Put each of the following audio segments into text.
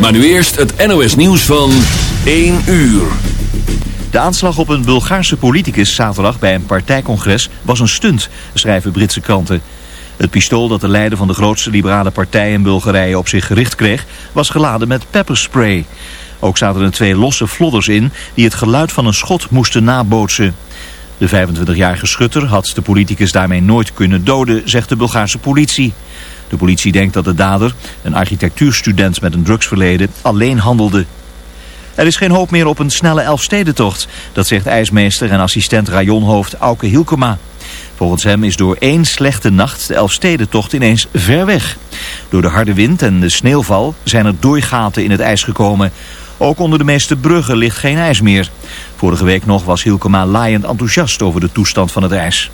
Maar nu eerst het NOS nieuws van 1 uur. De aanslag op een Bulgaarse politicus zaterdag bij een partijcongres was een stunt, schrijven Britse kranten. Het pistool dat de leider van de grootste liberale partij in Bulgarije op zich gericht kreeg, was geladen met pepperspray. Ook zaten er twee losse flodders in die het geluid van een schot moesten nabootsen. De 25-jarige schutter had de politicus daarmee nooit kunnen doden, zegt de Bulgaarse politie. De politie denkt dat de dader, een architectuurstudent met een drugsverleden, alleen handelde. Er is geen hoop meer op een snelle Elfstedentocht, dat zegt ijsmeester en assistent rajonhoofd Auke Hielkema. Volgens hem is door één slechte nacht de Elfstedentocht ineens ver weg. Door de harde wind en de sneeuwval zijn er doorgaten in het ijs gekomen. Ook onder de meeste bruggen ligt geen ijs meer. Vorige week nog was Hielkema laaiend enthousiast over de toestand van het ijs.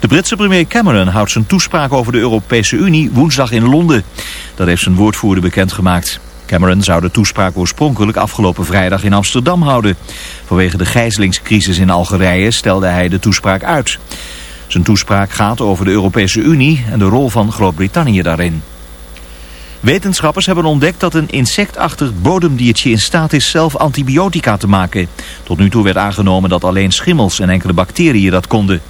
De Britse premier Cameron houdt zijn toespraak over de Europese Unie woensdag in Londen. Dat heeft zijn woordvoerder bekendgemaakt. Cameron zou de toespraak oorspronkelijk afgelopen vrijdag in Amsterdam houden. Vanwege de gijzelingscrisis in Algerije stelde hij de toespraak uit. Zijn toespraak gaat over de Europese Unie en de rol van Groot-Brittannië daarin. Wetenschappers hebben ontdekt dat een insectachtig bodemdiertje in staat is zelf antibiotica te maken. Tot nu toe werd aangenomen dat alleen schimmels en enkele bacteriën dat konden.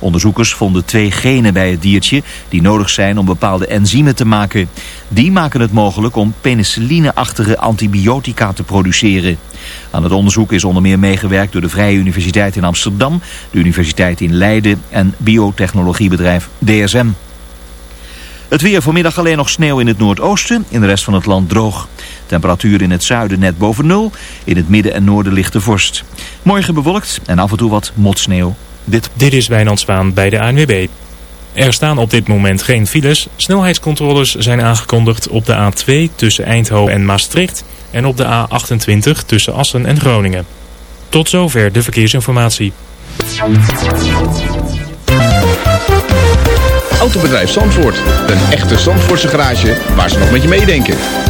Onderzoekers vonden twee genen bij het diertje die nodig zijn om bepaalde enzymen te maken. Die maken het mogelijk om penicilline-achtige antibiotica te produceren. Aan het onderzoek is onder meer meegewerkt door de Vrije Universiteit in Amsterdam, de Universiteit in Leiden en biotechnologiebedrijf DSM. Het weer vanmiddag alleen nog sneeuw in het noordoosten, in de rest van het land droog. Temperatuur in het zuiden net boven nul, in het midden en noorden ligt de vorst. Morgen bewolkt en af en toe wat motsneeuw. Dit, dit is Wijnand Zwaan bij de ANWB. Er staan op dit moment geen files. Snelheidscontroles zijn aangekondigd op de A2 tussen Eindhoven en Maastricht... en op de A28 tussen Assen en Groningen. Tot zover de verkeersinformatie. Autobedrijf Zandvoort. Een echte Zandvoortse garage waar ze nog met je meedenken.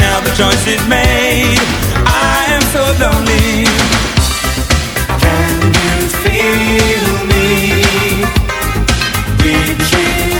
Now the choice is made. I am so lonely. Can you feel me? Reaching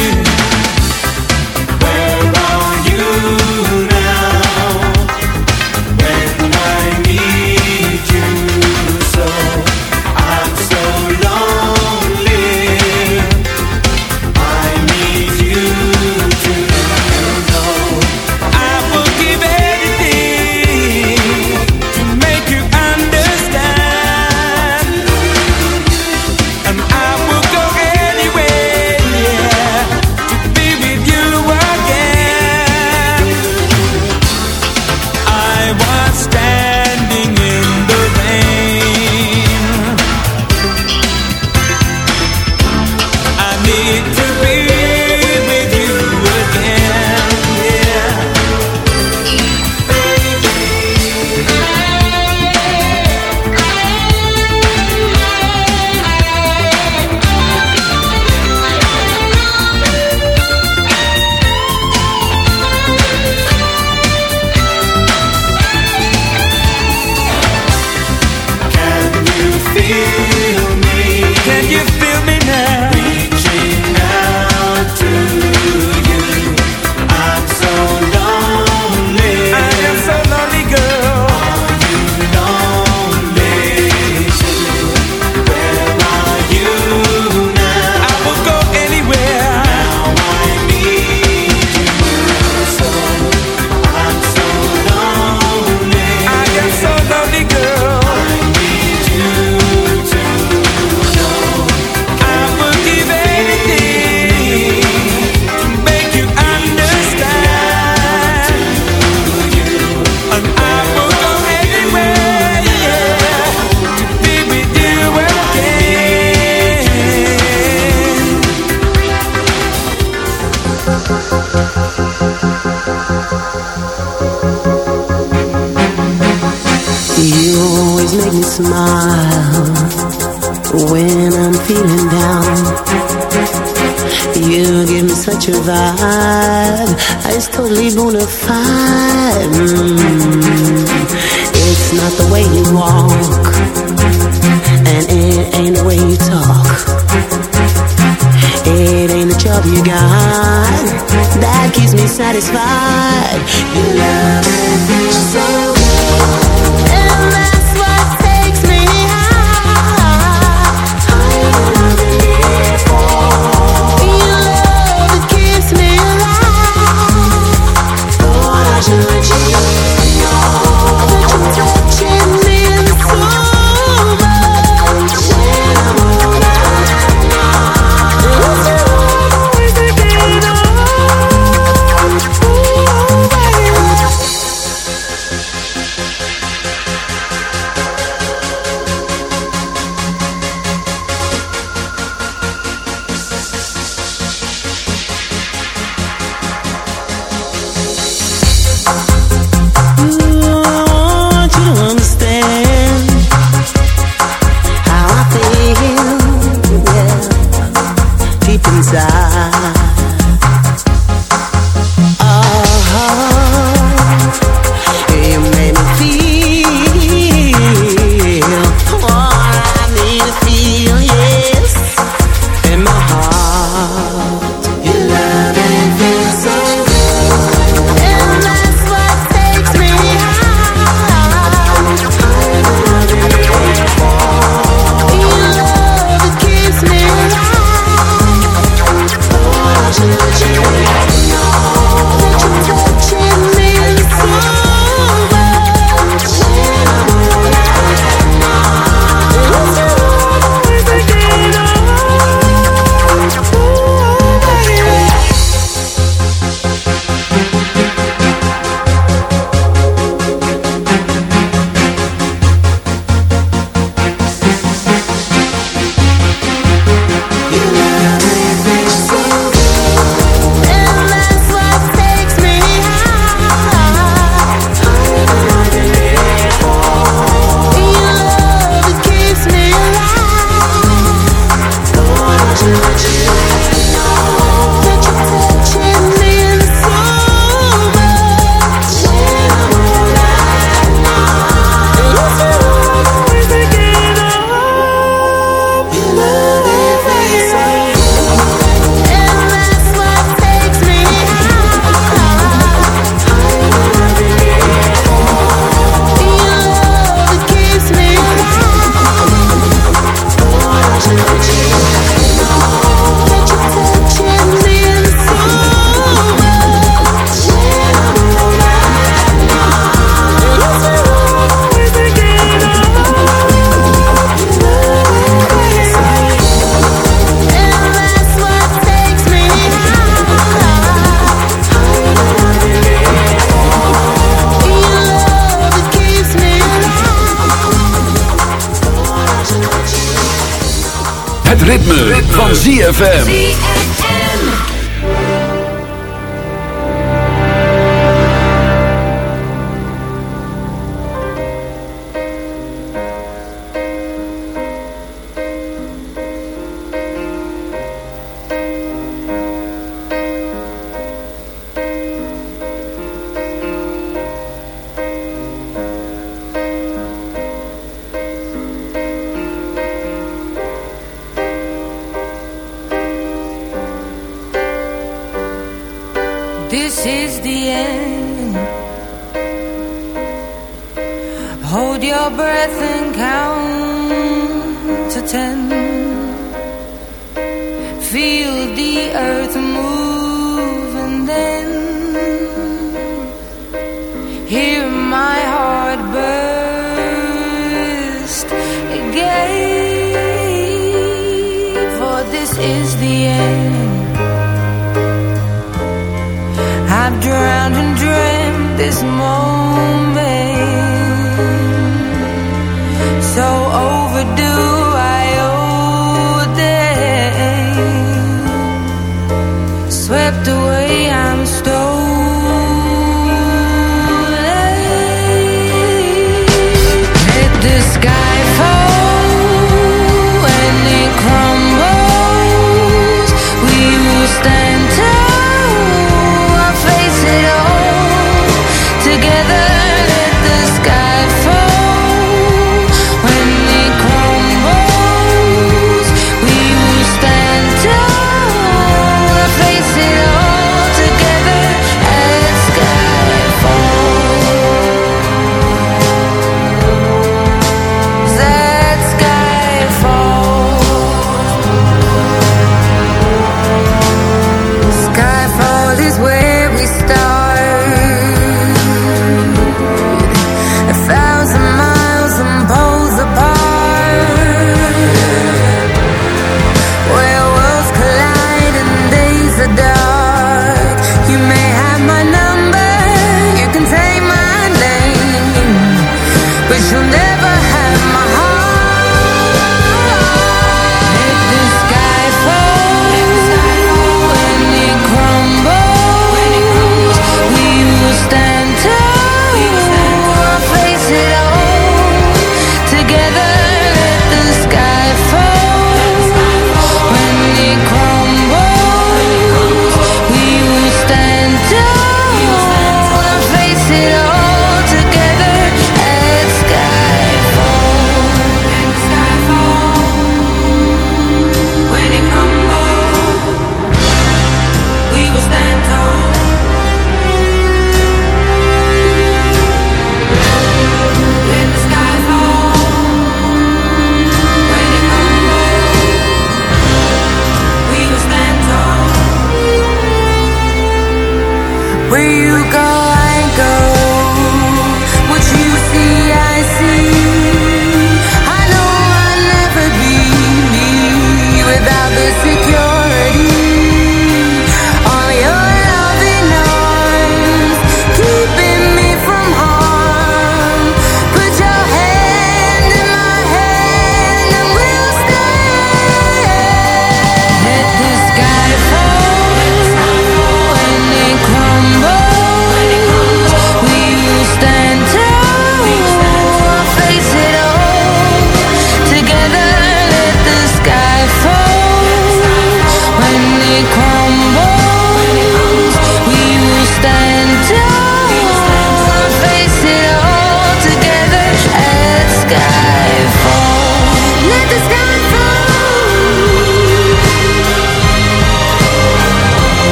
smile when I'm feeling down. You give me such a vibe, I just totally bona fide. Mm. It's not the way you walk, and it ain't the way you talk. It ain't the job you got that keeps me satisfied. You love me so good. ZFM.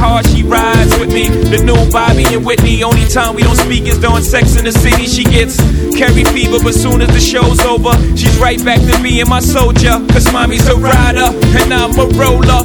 Hard she rides with me. The new Bobby and Whitney. Only time we don't speak is during sex in the city. She gets Carrie fever, but soon as the show's over, she's right back to being my soldier. Cause mommy's a rider and I'm a roller.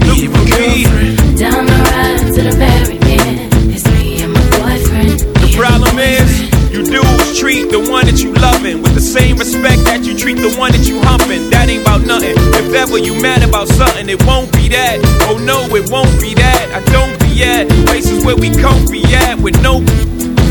The. The problem is, you dudes treat the one that you loving with the same respect that you treat the one that you humping. That ain't about nothing. If ever you mad about something, it won't be that. Oh no, it won't be that. I don't be at places where we can't be at with no.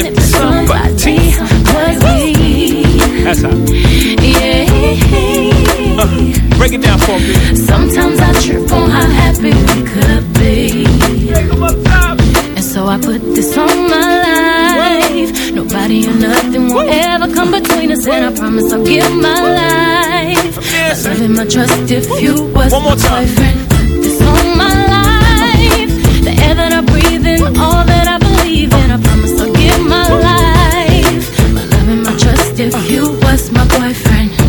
even, if somebody was me. That's how. Yeah. Uh, break it down for me. Sometimes I trip on how happy we could be. Come up top. And so I put this on my life. Nobody or nothing will ever come between us. And I promise I'll give my life. My love and my trust if you was One more my time. boyfriend. Put this on my life. The air that I breathe in, all that I believe in. I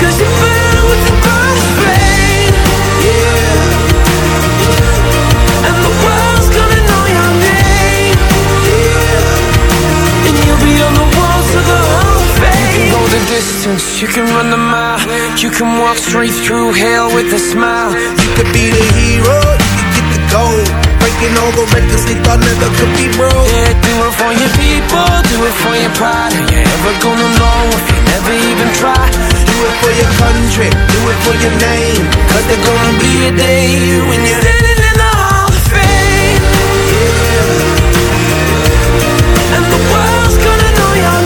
Cause you fill it with the birthplace. Yeah. And the world's gonna know your name. And you'll be on the road to go. You can go the distance, you can run the mile. You can walk straight through hell with a smile. You could be the hero, you could get the gold. Breaking all the records they thought never could be broke. Yeah, do it for your people, do it for your pride. Are you ever gonna know if you never even try? Do it for your country, do it for your name. Cause there's gonna be a day when you're standing in the Hall of Fame. yeah. And the world's gonna know your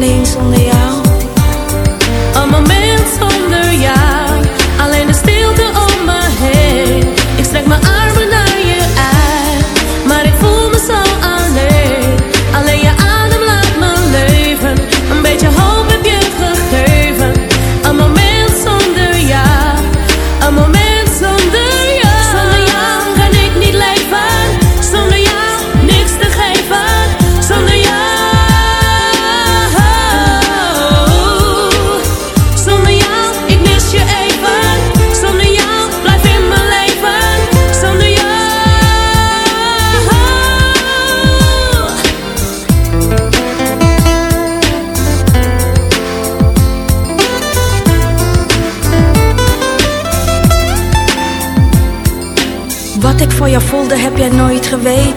你送你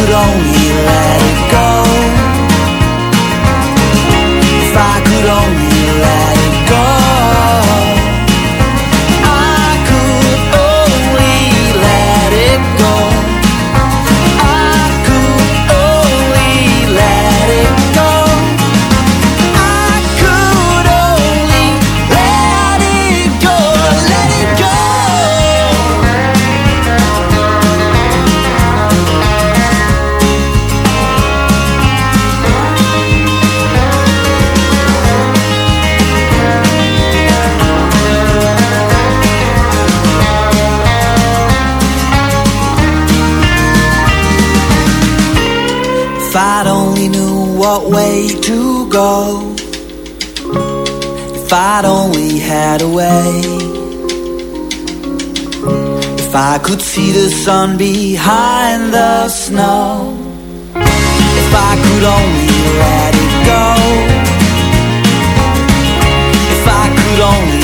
Could only let it go. If I could only what way to go. If I'd only had a way. If I could see the sun behind the snow. If I could only let it go. If I could only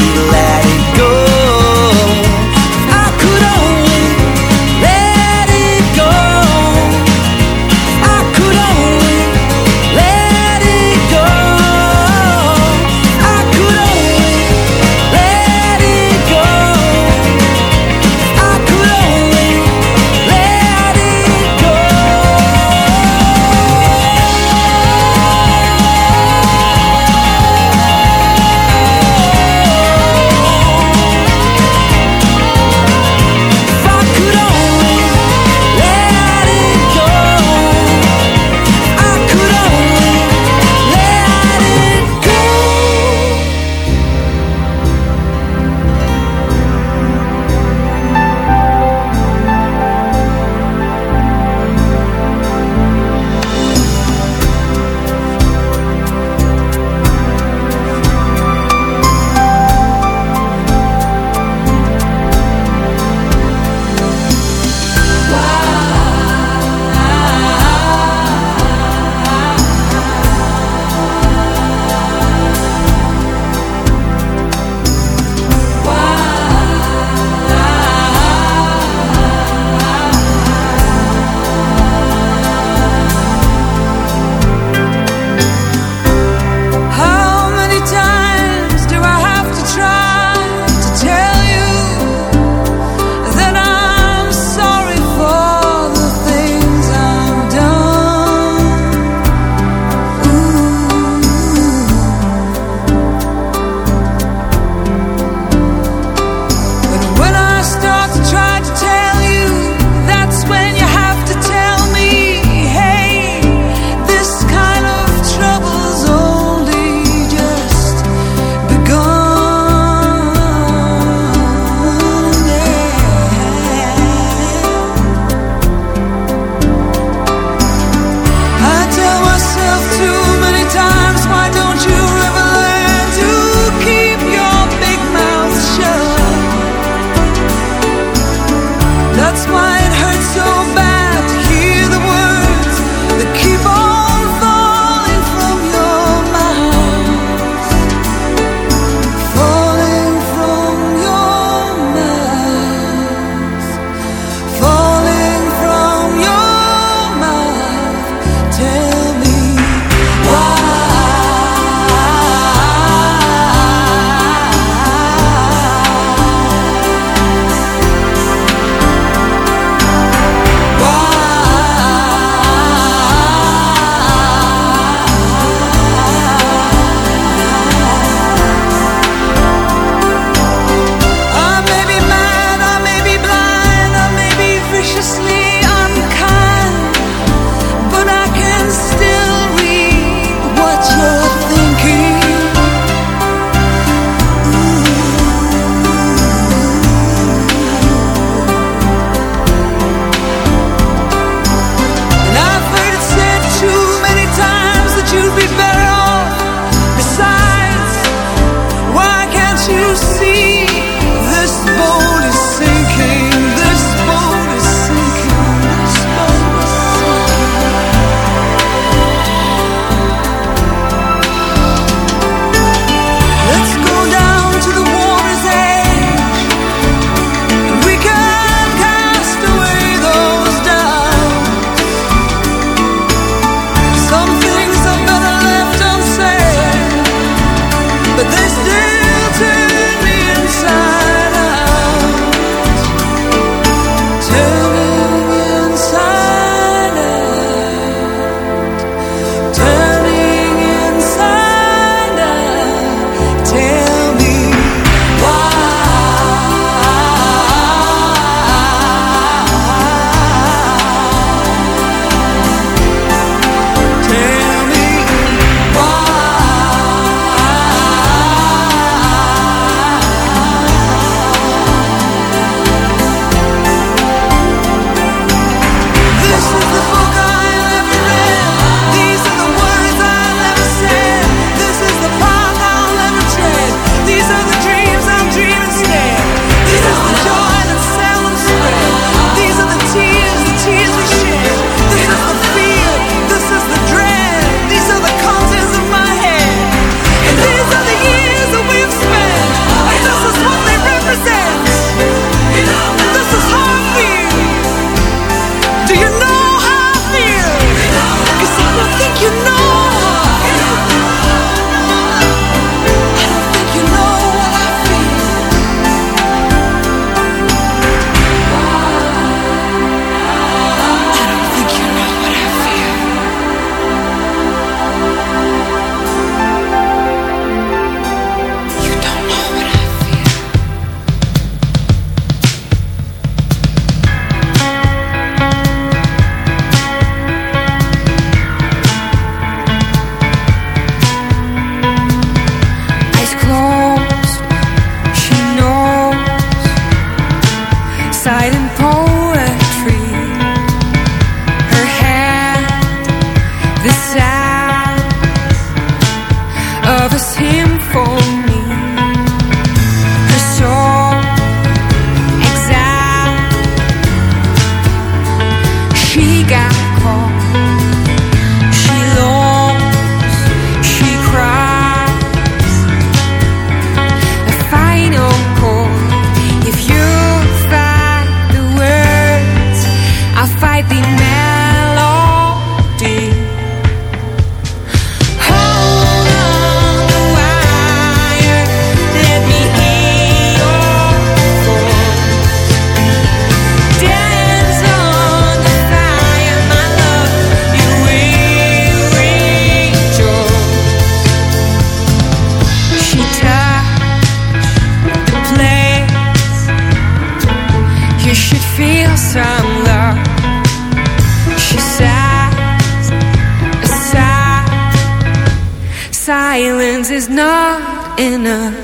silence is not enough.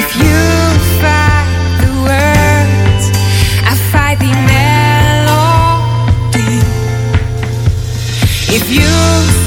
If you the words, I the melody. If you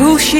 bullshit.